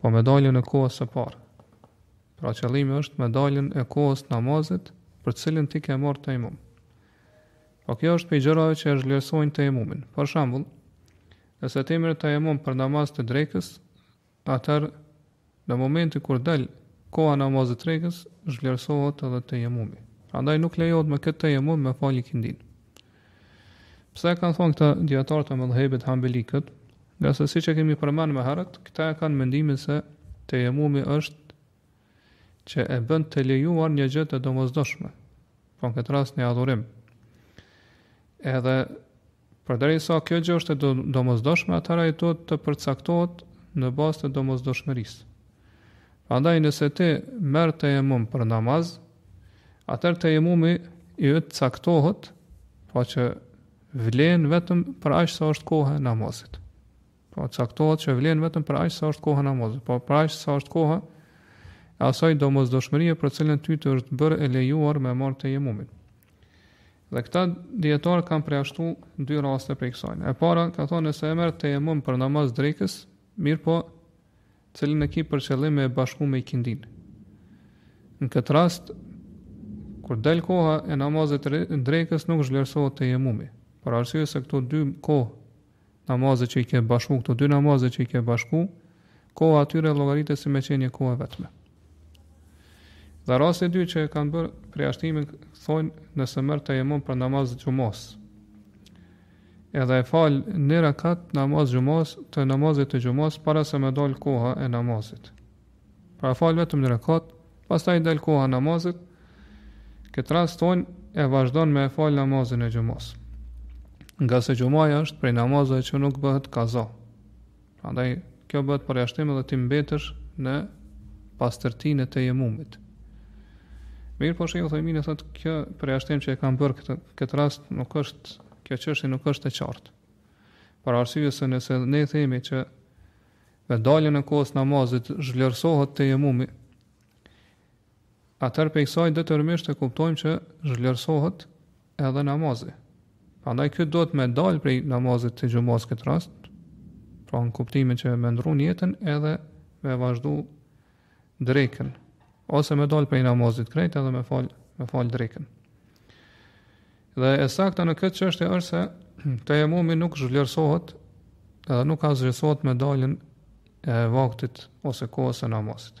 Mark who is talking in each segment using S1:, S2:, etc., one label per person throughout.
S1: Po me daljen e kohës së parë. Pra qëllimi është me daljen e kohës namazit për cilin ti ke marrë tejemum. Po kjo është prej gjërave që e zhvlerësojnë tejemumin. Për shambull, nëse ti merr tejemum për namaz të drekës, atër në momentin kur del koha namazit të drekës, zhvlerësohet edhe tejemumi. Prandaj nuk lejohet me këtë tejemum me fal ikindinë. Pse e kanë thonë këta dijetarët e medhhebit hanbeli këtë, Ngase siç e kemi përmend më herët, këta e kanë mendimin se tejemumi është që e bën të lejuar një gjë të domosdoshme. Po në këtë rast një adhurim. Edhe përderisa kjo gjë është e domosdoshme, atëher ai duhet të përcaktohet në bazë të domosdoshmërisë. Prandaj nëse ti merr tejemum për namaz, atër tejemumi yt caktohet, pa po që vlen vetëm për aq sa është koha e namazit. Po caktohet që vlen vetëm për aq sa është koha e namazit, po për aq sa është koha e asaj domosdoshmërie për cilën ty të është bërë e lejuar me marr tejemumin. Dhe këta dijetarë kanë përjashtu dy raste prej kësaj. E para kanë thonë nëse merr tejemum për namaz të drekës, mirëpo cilin e ki për qëllim me e bashku me ikindinë. Në këtë rast, kur del koha e namazit të drekës, nuk zhvlerësohet tejemumi. Për arsye se këto dy kohë namaze që i ke bashku, këto dy namaze që i ke bashku, koha e atyre llogaritet si me qenë një kohë e vetme. Dhe rasti i dytë që e kanë bërë përjashtim, thonë nëse merr tejemum për namaz xhumas. Edhe e fal një rekat namaz xhumasë të namazit të xhumasë para se me dalë koha e namazit. Pra e fal vetëm një rekat, pastaj del koha e namazit. Këtë rast thonë e vazhdon me e fal namazin e xhumasë. Ngase xhumaja është prej namazeve që nuk bëhet kaza. Prandaj kjo bëhet përjashtim edhe ti mbetesh në pastërtinë e tejemumit. Mirëpo shejh Uthejmini thotë ky përjashtim që e kanë bërë këtë, këtë rast nuk është, kjo çështje nuk është e qartë. Për arsye se nëse ne themi që me daljen e kohës namazit zhvlerësohet tejemumi, atëherë prej kësaj detyrimisht e kuptojmë që zhvlerësohet edhe namazi. Prandaj ky duhet me dal prej namazit të xhumas këtë rast, pra në kuptimin që me ndrru nijetin edhe me vazhdu drekën, ose me dal prej namazit krejt edhe me fal, me fal drekën. Dhe e sakta në këtë çështje është se tejemumi nuk zhvlerësohet edhe nuk ka zhvlerësohet me daljen e vaktit ose kohës së namazit.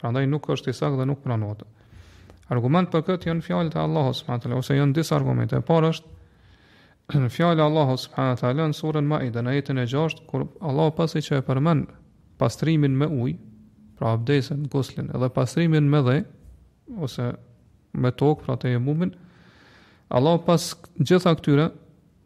S1: Prandaj nuk është i saktë dhe nuk pranohet. Argument për këtë janë fjalët e Allahut subhanahu wa taala ose janë disa argumente. E para është në fjalë Allahut subhanahu wa taala në surën Maida në ajetin e 6 kur Allahu pasi që e përmend pastrimin me ujë, pra abdesën, guslin, edhe pastrimin me dhe ose me tokë, pra tejemumin, Allahu pas gjitha këtyre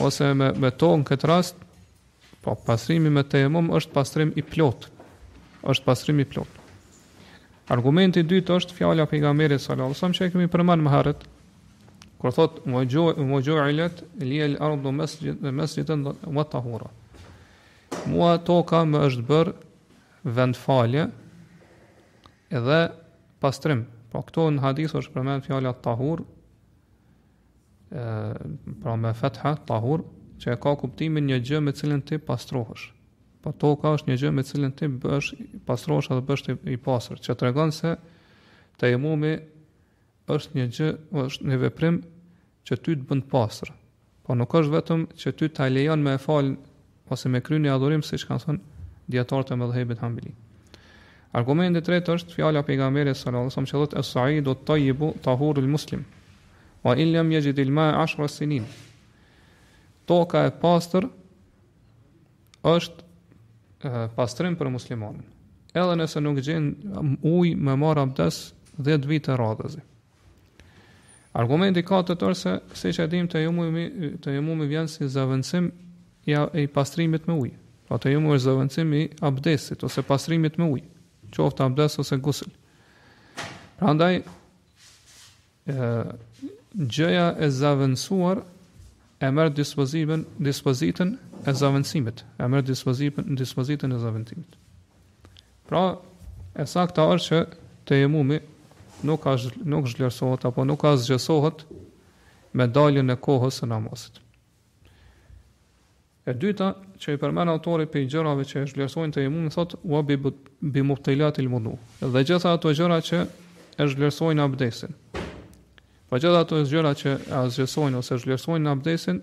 S1: Ose me, me tokë në këtë rast, po pastrimi me tejemum është pastrim i plot. është pastrim i plot. Argumenti dytë është fjala e pejgamberit sallallahu alajhi wasallam që e kemi përmend më herët. Kur thot wa juilat li al ardu masjid masjidan wa tahura. Mua toka më është bër vend falje edhe pastrim. Po këtu në hadith është përmend fjala tahur, pra me fetha, tahur, që e ka kuptimin një gjë me cilën ti pastrohesh. Po toka është një gjë me cilën ti bëhesh, pastrohesh edhe bëhesh i pastër, që tregon se tejemumi është një gjë, është një veprim që ty të bën të pastër. Po nuk është vetëm që ty ta lejon me e falë ose me kry një adhurim siç kanë thënë dietarët e medhhebit Hanbeli. Argumenti i tretë është fjala e pejgamberit sallallahu alajhi wasallam që thotë as-sa'idu at-tayyibu tahurul muslim. Wa in lam yajid al-ma'a 10 sinin. Toka e pastër është pastrim për muslimanin. Edhe nëse nuk gjen ujë me marr abdes 10 vite radhazi. Argumenti i katërt se siç e dimë tejemumi, tejemumi vjen si zavendësim i, i pastrimit me ujë. Pra tejemumi është zavendësim i abdesit ose pastrimit me ujë, qoftë abdes ose gusël. Prandaj, e, gjëja e zavendësuar e merr dispozitën dispozitën e zavendësimit, e merr dispozitën dispozitën e zavendësimit. Pra, e sakta është që tejemumi nuk është nuk zhvlerësohet apo nuk asgjësohet me daljen e kohës së namazit. E dyta, që i përmend autori prej gjërave që e zhvlerësojnë tejemumin, thot, ua bi, bi mubtilat il wudu. Dhe gjitha ato gjëra që e zhvlerësojnë abdesin. Po gjitha ato gjëra që e asgjësojnë ose zhvlerësojnë abdesin,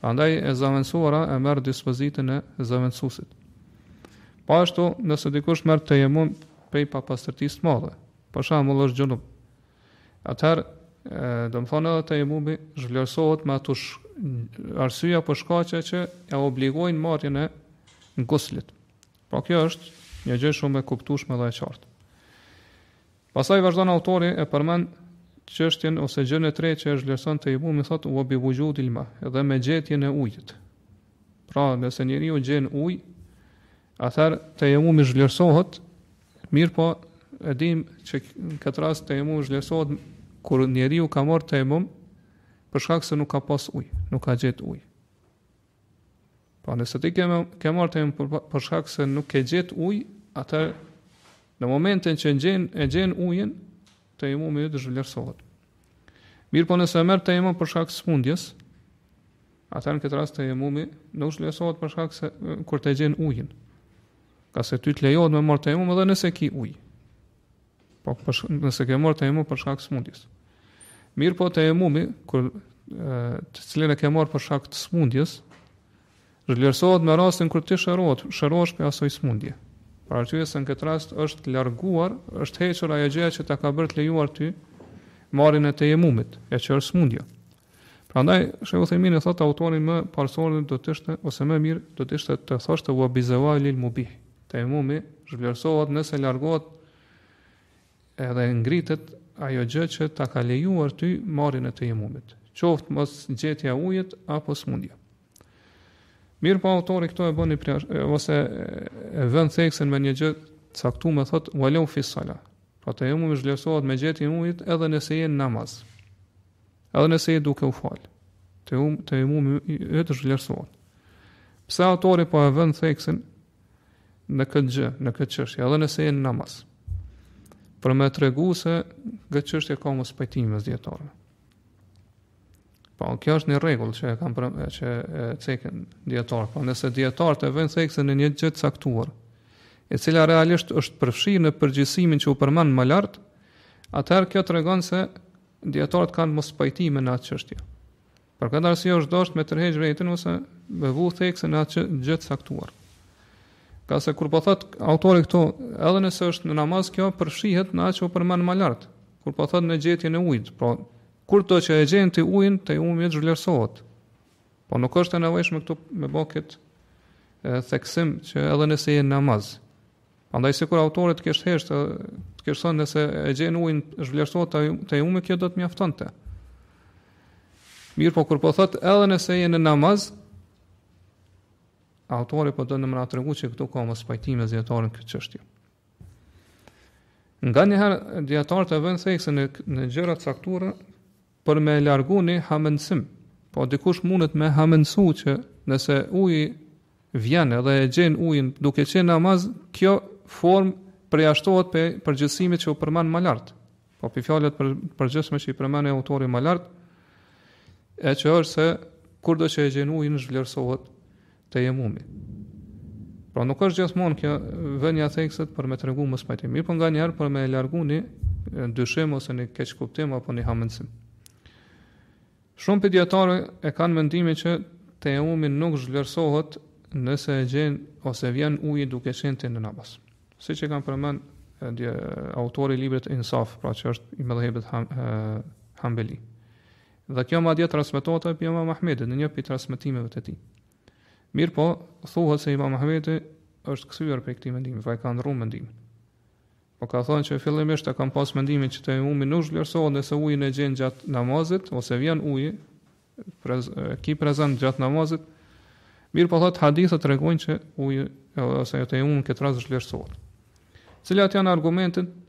S1: Prandaj e zëvendësuara e merr dispozitën e zëvendësuesit. Po ashtu, nëse dikush merr tejemum prej papastërtisë të madhe, për shembull është xhunub, atëherë, domethënë edhe tejemumi, zhvlerësohet me ato arsyje apo shkaqe që e obligojnë marrjen e guslit. Po kjo është një gjë shumë e kuptushme dhe e qartë. Pastaj vazhdon autori e përmend çështjen ose gjën e tretë që e zhvlerëson Tejemumin thotë wa bi wujudil ma, dhe me gjetjen e ujit. Pra, nëse njeriu gjen ujë, atëherë Tejemumi zhvlerësohet, mirëpo e dimë që në këtë rast Tejemumi zhvlerësohet kur njeriu ka marrë Tejemum për shkak se nuk ka pas ujë, nuk ka gjet ujë. Po nëse ti ke ke marrë tejemum për, për shkak se nuk ke gjet ujë, atë në momentin që gjen e gjen ujin, tejemumi të zhvlerësohet. Mirëpo nëse e merr tejemum për shkak të smundjes, atë në këtë rast tejemumi nuk zhvlerësohet për shkak se kur të gjen ujin. Ngase ty të lejohet me marrë tejemum edhe nëse ki ujë. Po, për shkak, nëse ke marrë tejemum për shkak të smundjes. Mirëpo tejemumi, kur të cilën e ke marrë për shkak të smundjes, zhvlerësohet me rastin kur ti shërohet, shërohesh prej asaj smundje. Për arsye se në këtë rast është larguar, është hequr ajo gjë që ta ka bërë të lejuar ty marrjen e tejemumit, e që është smundja. Prandaj Shejh Uthejmini thotë autori më parësore do të ishte ose më mirë do të ishte të thoshte wa bi zawalil mubih. Tejemumi zhvlerësohet nëse largohet edhe ngritet ajo gjë që ta ka lejuar ty marrjen e tejemumit, qoftë mosgjetja e ujit apo smundja. Mirëpo autori këtu e bën një, pra, ose e vën theksen në një gjë të caktume thot walau fi sala. Pra tejemumi zhvlerësohet me gjetjen e ujit edhe nëse je në namaz. Edhe nëse je duke u falë, të um, tejemumi yt zhvlerësohet. Pse autori po e vën theksin në këtë gjë, në këtë çështje, edhe nëse je në namaz. Për me tregu se në këtë çështje ka mospajtim mes dijetarëve. Po kjo është një rregull që e kanë pranë që e cekin dijetarët, po nëse dijetarët e vënë theksin në një gjë të caktuar, e cila realisht është përfshirë në përgjithësimin që u përmend më lart, atëherë kjo tregon se Dijetarët kanë mospajtime në atë çështje. Për këtë arsye është dashur me tërheq vërejtjen ose me vu theksin në atë gjë të caktuar. Ngase kur po thot autori këtu, edhe nëse është në namaz kjo përfshihet në atë që u përmend më lart, kur po thot në gjetjen e ujit, pra kurdo që e gjen ti ujin, tejemumi të zhvlerësohet. Po nuk është e nevojshme këtu me bë kët theksim që edhe nëse je në namaz. Prandaj sikur autori të kish hesht, të kish thënë nëse e gjen ujin zhvlerësohet tejemumi kjo do të mjaftonte. Mirëpo kur po thot edhe nëse je në namaz, autori po don me na tregu që këtu ka mospajtim mes dijetarëve n'këtë qështje. Nganjëherë, dijetarët e vënë theksin në, në gjëra t'caktuara, Për me e largu një hamendësim, po dikush mundet me hamendësu që nëse uji vjen edhe e gjen ujin duke qenë namaz, kjo formë përjashtohet prej përgjithësimit që u përmend më lartë. Po prej fjalës përgjithshme që i përmendi autori më lartë, e që është se kurdo që e gjen ujin zhvlerësohet tejemumi. Pra nuk është gjithmonë kjo vënia e theksit për me tregu mospajtim. Mirëpo nganjëherë për me largu një dyshim ose një keqkuptim apo një hamendësim. Shumë prej dijetarëve e kanë mendimin që tejemumi nuk zhvlerësohet nëse e gjen ose vjen uji duke qenë ti në namaz. Siç e ka përmend autori i librit Insaf, pra që është i medhhebit han, Hanbeli. Dhe kjo madje transmetohet edhe prej Imam Ahmedit në një prej transmetimeve të tij. Mirëpo, thuhet se Imam Ahmedi është kthyer prej këtij mendimi, pra e ka ndrru mendimin. Po ka thënë që fillimisht e kam pas mendimin që tejemumi nuk zhvlerësohet nëse ujin e gjen gjatë namazit ose vjen uji prez, ki prezent gjatë namazit. Mirëpo thot hadithet tregojnë që uji ose ajo tejemumi këtë rast zhvlerësohet. Cilat janë argumentet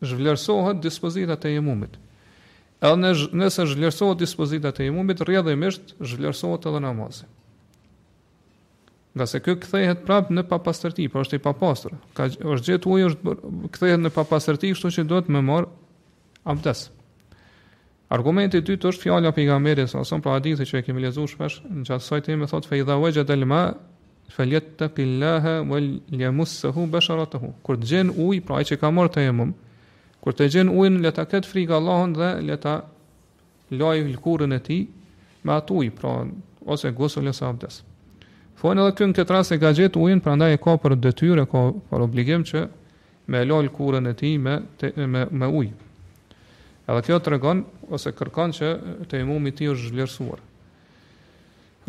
S1: Zhvlerësohet dispozita e tejemumit. Edhe nëse zhvlerësohet dispozita e tejemumit, rrjedhimisht zhvlerësohet edhe namazi. Ngase ky kthehet prap në papastërti, pra është i papastër. Ka është gjetë ujë, edhe kthehet në papastërti, kështu që duhet me marr abdes. Argumenti i dytë është fjala e Pejgamberit sa sa pra hadithi që e kemi lexuar shpesh gjatë kësaj teme thotë fa idha wajada al ma falyattaqillaha wal yamassahu basharatahu kur të gjen ujë pra ai që ka marrë tejemum kur të gjen ujin le ta ketë frikë Allahun dhe le ta lajë lëkurën e tij me atë ujë pra ose gusl ose abdes po edhe këtu në këtë rast e ka gjetë ujin prandaj e ka për detyrë ka për obligim që me e la lkurën e tij me te, me me ujë. Edhe kjo tregon ose kërkon që tejemumi i tij është zhvlerësuar.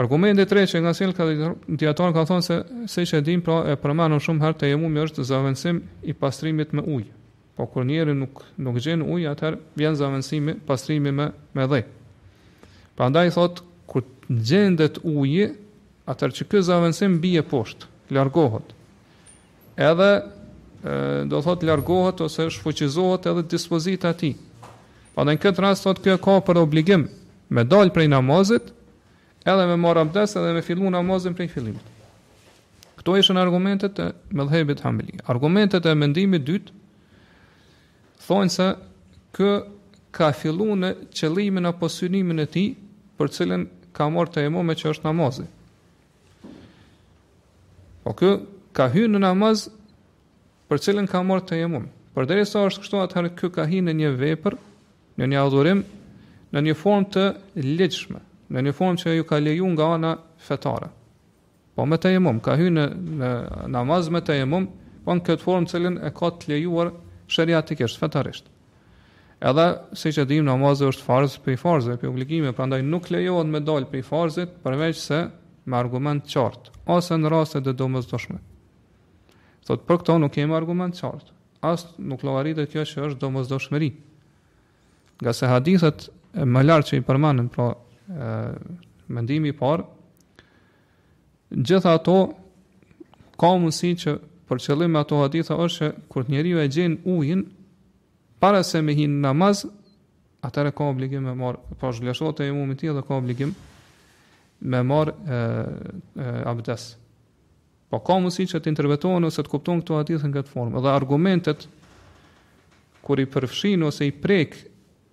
S1: Argumenti i tretë që na sjellin këta dijetarë, thonë se siç e dim pra e përmendëm shumë herë tejemumi është zëvendësim i pastrimit me ujë. Po kur njeri nuk nuk gjen ujë, atëherë vjen zëvendësimi, pastrimi me me dhe. Prandaj thot kur gjendet uji, atëherë që ky zëvendësim bie poshtë, largohet. Edhe do të thotë largohet ose shfuqizohet edhe dispozita e tij. Po në këtë rast thotë ky ka për obligim me dal prej namazit, edhe me marr abdes edhe me fillu namazin prej fillimit. Këto ishin argumentet e medhhebit Hanbeli. Argumentet e mendimit dytë thonë se ky ka fillu në qëllimin apo synimin e tij për cilin ka marrë tejemum e që është namazit. O po ky ka hyrë në namaz për cilin ka marrë tejemum. Përderisa është kështu atëherë ky ka hyrë në një vepër, në një adhurim, në një formë të ligjshme, në një formë që ju ka leju nga ana fetare. Po me tejemum, ka hyrë në, në namaz me tejemum, po në këtë formë cilën e ka të lejuar sheriatikisht, fetarisht. Edhe siç e dimë namazi është farz prej farzeve, prej obligimeve, prandaj nuk lejohet me dalë prej farzit, përveç se me argument të qartë, ose në rastet e domosdoshme. Thot, për këto nuk kemi argument të qartë, as nuk llogaritet kjo që është domosdoshmëri. Ngase hadithet më lartë që i përmendëm, pra e, mendimi i parë, Gjitha ato, ka mundësi që për qëllim me ato hadithe është që kur njeriu e gjen ujin, para se me hi në namaz, atëherë ka obligim me marrë, pra po zhvlerësohet tejemumi i tij dhe ka obligim me marrë abdes. Po ka mundësi që të interpretohen ose të kuptohen këto hadithe në këtë formë. Dhe argumentet, kur i përfshin ose i prek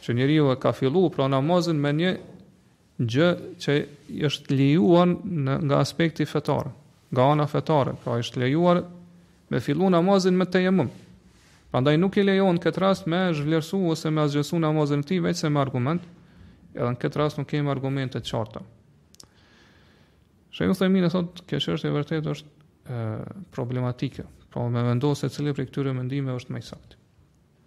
S1: Që njeriu e ka filluar pra namazin me një gjë që i është lejuar nga aspekti fetar, nga ana fetare, pra i është lejuar me fillu namazin me tejemum. Prandaj nuk i lejohet në këtë rast me zhvlerësu ose me asgjësu namazin e tij veçse me argument. Edhe në këtë rast nuk kemi argumente të qarta. Shejh Uthejmini thotë, kjo çështje vërtet është e, problematike. Pra me vendosë se cili prej këtyre mendimeve është më i saktë.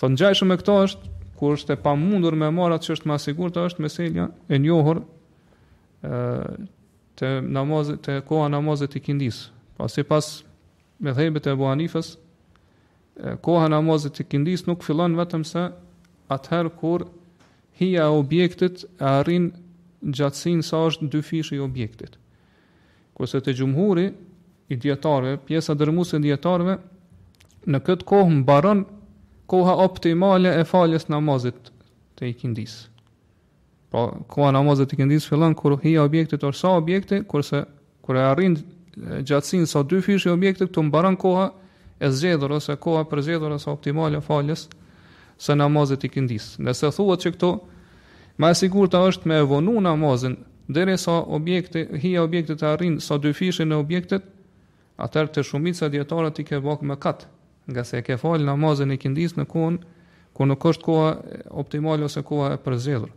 S1: Thotë ngjajshëm me këto është kur është e pamundur me marr atë që është më e sigurt është meselja e njohur ë te namazit te koha e namazit të ikindisë. Pra sipas medhhebit të Abu Hanifës, koha e namazit të ikindisë nuk fillon vetëm se atëherë kur hija e objektit e arrin gjatësinë sa është dyfishi i objektit. Kurse te xhumhuri i dijetarëve, pjesa dërrmuese e dijetarëve, në këtë kohë mbaron koha optimale e faljes së namazit të ikindisë. Po koha e namazit të ikindisë fillon kur hija e objektit është sa objekti, kurse kur e arrin gjatësinë sa dyfishi i objektit, këtu mbaron koha e zgjedhur ose koha e përzgjedhur ose optimale e faljes së namazit të ikindisë. Nëse thuhet që këtu më e sigurta është me vonu namazin Derisa objekti, hija e objektit të arrijë sa dyfishin e objektit, atëherë te shumica e dijetarëve ti ke ba mëkat, ngase e ke fal namazin e ikindisë në kohën kur nuk është koha optimale ose koha e përzgjedhur.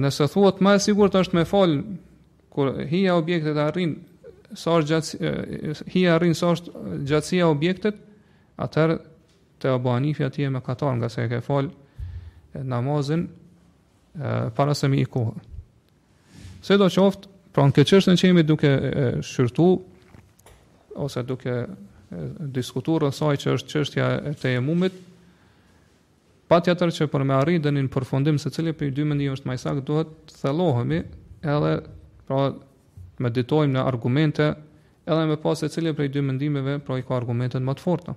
S1: Nëse thuhet më e sigurt është me fal kur hija e objektit arrin sa është gjatësia hija arrin sa është gjatësia e objektit, atëherë te Abu Hanifja ti je mëkatar ngase e ke fal namazin para se mi i kohë. Se do që të jetë, pra në këtë çështje që jemi duke e shqyrtu, ose duke diskutu rreth saj që është çështja e tejemumit, patjetër që për me arrit deri një përfundim se cili prej dy mendimeve është ma i sakt, duhet të thellohemi edhe pra meditojmë në argumente edhe me pa se cili prej dy mendimeve pra i ka argumentet më të forta.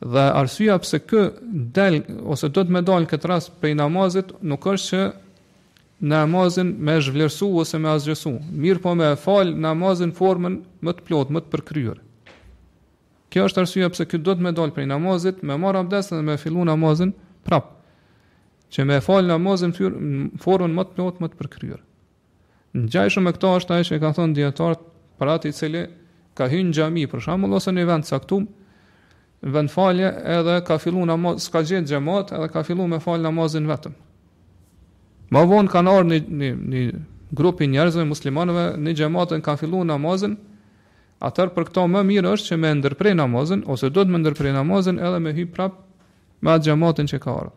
S1: Dhe arsyeja pse ky del ose do të më dal këtë rast prej namazit, nuk është që namazin me zhvlerësu ose me azgjësu, mirë po me fal namazin formën më të plot, më të përkryer. Kjo është arsyeja pse kë do të më dal prej namazit, me marr abdes dhe me fillu namazin prap. Që me fal namazin në formën më të plot, më të përkryer. Ngjajshëm me këto është ajo që ka thënë dijetarët për atë i cili ka hyrë në xhami për shembull ose në vend caktum, vendfalje edhe ka filluar namaz s'ka gjet xhemat edhe ka filluar me fal namazin vetëm. Ma vonë kanë ardhur një një një grup i njerëzve muslimanëve një xhemat edhe kanë filluar namazin Atëherë për këto më mirë është që me ndërpre namazin, ose duhet me ndërpre namazin edhe me hy prap me atë xhematin që ka ardhë.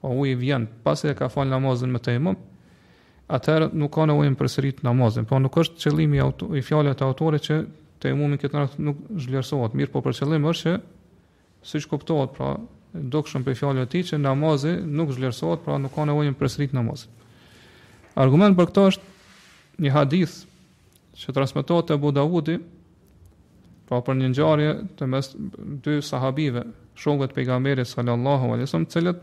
S1: Po uji vjen pasi e ka fal namazin me tejemum, atëherë nuk ka nevojë të përsërit namazin. Po nuk është qëllimi i fjalës të autorit që tejemumi këtë rast nuk zhvlerësohet, mirë po për qëllim është që siç kuptohet pra dukshëm prej fjalëve të tij që namazi nuk zhvlerësohet, pra nuk ka nevojë të përsërit namazin. Argument për këtë është një hadith Që transmetohet te Ebu Davudi, pra për një ngjarje në mes dy sahabive, shokëve të pejgamberit sallallahu alaihi wasallam, të cilët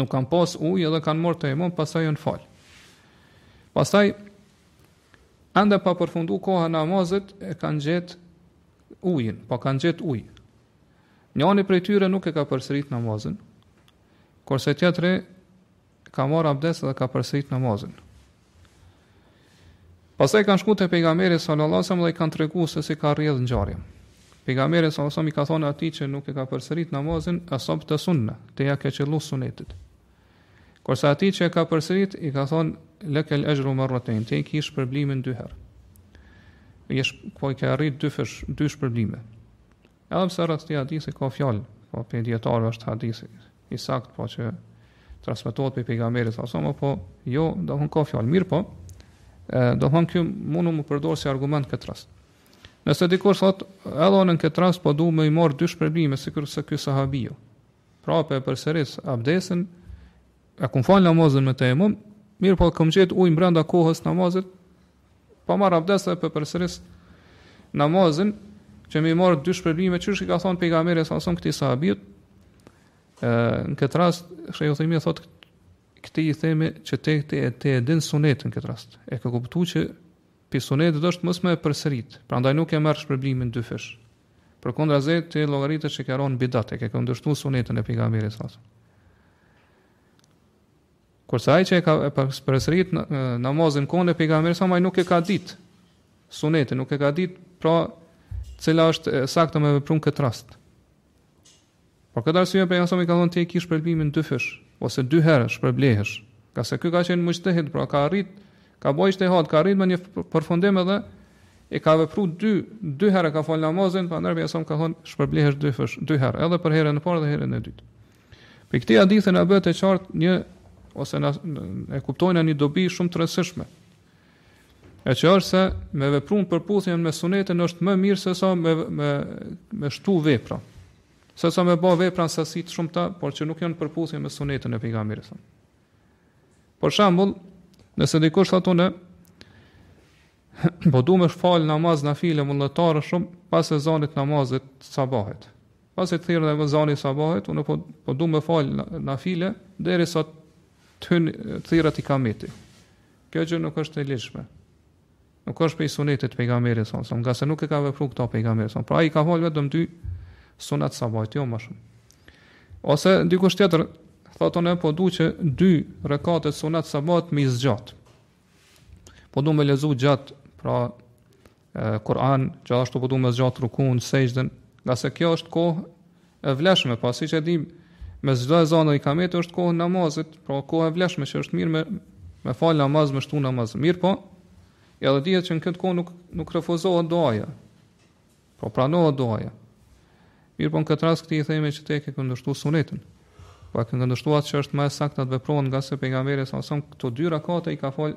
S1: nuk kanë pas ujë dhe kanë marrë tejemum, pastaj janë fal. Pastaj ende pa përfundu koha e namazit e kanë gjet ujin, pra kanë gjet ujë. Njani prej tyre nuk e ka përsërit namazin, kurse tjetri ka marrë abdes dhe e ka përsërit namazin. Pastaj kanë shkuar te pejgamberi sallallahu alajhi wasallam dhe i kanë treguar se si ka rrjedh ngjarja. Pejgamberi sallallahu alajhi wasallam i ka thonë atij që nuk e ka përsërit namazin asabte sunne, ti ja ke qëllu sunetit. Kurse atij që e ka përsërit i ka thonë lekel ajru marratayn, ti e ki shpërblimin dy herë. Domethënë i ka arrit dyfish, dy shpërblime. Edhe pse rreth këtij hadithi ka fjalë, prej dijetarëve a është hadith i saktë, pra që transmetohet prej pejgamberit sallallahu alajhi apo jo, pra ka fjalë, mirëpo ë domethonë kemi mundu me përdor si argument këtë rast. Nëse dikush thot, edhe në këtë rast po du me i marr dy shpërblime sikur se ky sahabiu. Pra po e përsëris abdesin E kam fal namazin me tejemum, mirëpo kam gjetë ujë brenda kohës namazit, po marr abdes dhe po e përsëris namazin, që me i marrë dy shpërblime, qysh i ka thonë pejgamberi salallahu alejhi ve selem këtij sahabit, në këtë rast, shejh Uthejmini thotë, këtij i themi që ti, ti, ti e din sunetin në këtë rast, e ke kuptu që prej sunetit është mos me e përsërit, prandaj nuk e merr shpërblimin dyfish, përkundrazi ti llogaritesh që ke ra në bidat, e ke kundërshtu sunetin e pejgamberit salallahu alejhi ve selem. Kurse ai që e ka përsërit namazin në kohën e pejgamberit salallahu alejhi ve selem nuk e ka ditë sunetin, nuk e ka ditë pra cila është e saktë me vepru në këtë rast. Për këtë arsye pejgamberi alejhi selam i ka thonë ti e ki shpërblimin dyfish, ose dy herë shpërblehesh. Ngase ky ka qenë muxhtehid, pra ka arrit, ka bo ixhtihad, ka arrit me një përfundim edhe e ka vepru dy, dy herë ka falë namazin, prandaj pejgamberi alejhi selam i ka thonë shpërblehesh dyfish, dy herë, edhe për herën e parë dhe herën e dytë. Prej këtij hadithi na bëhet e qartë një ose na e kuptojmë një dobi shumë të rëndësishme. E që është se me vepru në përputhje me sunetin është më mirë se sa me, me, me shtu vepra. Se sa me ba vepra në sasi të shumta, por që nuk janë në përputhje me sunetin e pejgamberit. Për shembull, nëse dikush thotë unë, po du me falë namaz nafile më shumë pas ezanit namazit sabahit. Pasi të thirret ezani i sabahit, unë po, po du me falë nafile, derisa të hynë të thirret ikameti. Kjo gjë nuk është e lejueshme. Nuk është prej sunetit të pejgamberit salallahu alejhi ve selem, ngase nuk e ka vepru këta pejgamberi salallahu alejhi ve selem, pra i ka falë vetëm dy sunetet e sabahit, jo më shumë. Ose dikush tjetër, thotë unë po du që dy rekate sunet të sabahit me i zgjat. Po du me lexu gjat, pra Kur'an, gjithashtu po du me zgjat rukun, sexhden, ngase kjo është kohë e vlefshme, pasi që e dimë, mes çdo ezan e ikamet është kohë namazit, pra kohë e vlefshme që është mirë me me fal namaz, me shtu namaz. Mirëpo, edhe dihet që në këtë kohë nuk nuk refuzohet duaja. Po pranohet duaja. Mirëpo në këtë rast këtij i themi që ti ke kundërshtu sunetin. Pra ke kundërshtu atë që është më e sakta të veprohet ngase pejgamberi salallahu alejhi ve selem këto dy rekate i ka falë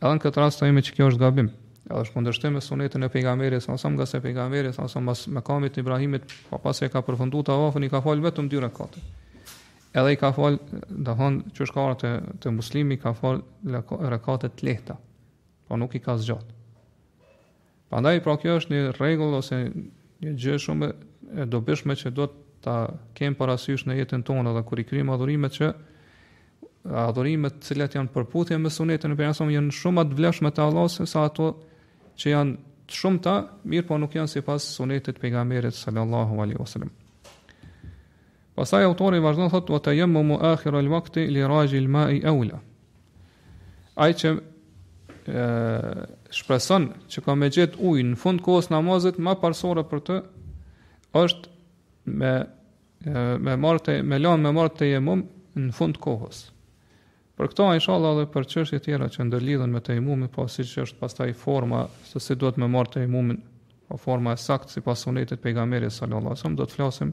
S1: Edhe në këtë rast themi që kjo është gabim. Edhe është kundërshtim me sunetin e pejgamberit salallahu alejhi ve selem ngase pejgamberi salallahu alejhi ve selem mas mekamit të Ibrahimit, pra pasi e ka përfunduar tavafin i ka fal vetëm dy rekate. Edhe i ka fal, domethon qysh ka ra te, te Muslimi i ka fal rekate të lehta. Po nuk i ka zgjat. Prandaj pra kjo është një rregull ose një gjë shumë e dobishme që do ta kemi parasysh në jetën tonë dhe kur i kryjmë adhurimet që adhurimet të cilat janë në përputhje me sunetin e pejgamberit janë shumë më të vlefshme te Allahu se sa ato që janë të shumta, mirëpo nuk janë sipas sunetit të pejgamberit sallallahu alaihi wasallam. Pastaj autori vazhdon thotë wa tayammumu akhir al-waqti li rajil ma'i awla. Ai që shpreson që ka me gjet ujë në fund kohës namazit më parësore për të është me me marrë te me lan me marrë tejemum në fund kohës. Për këto inshallah edhe për çështje tjera që ndërlidhen me tejemumin, po siç është pastaj forma se si duhet me marrë tejemumin, po forma e saktë sipas sunetit pejgamberit sallallahu alajhi wasallam do të flasim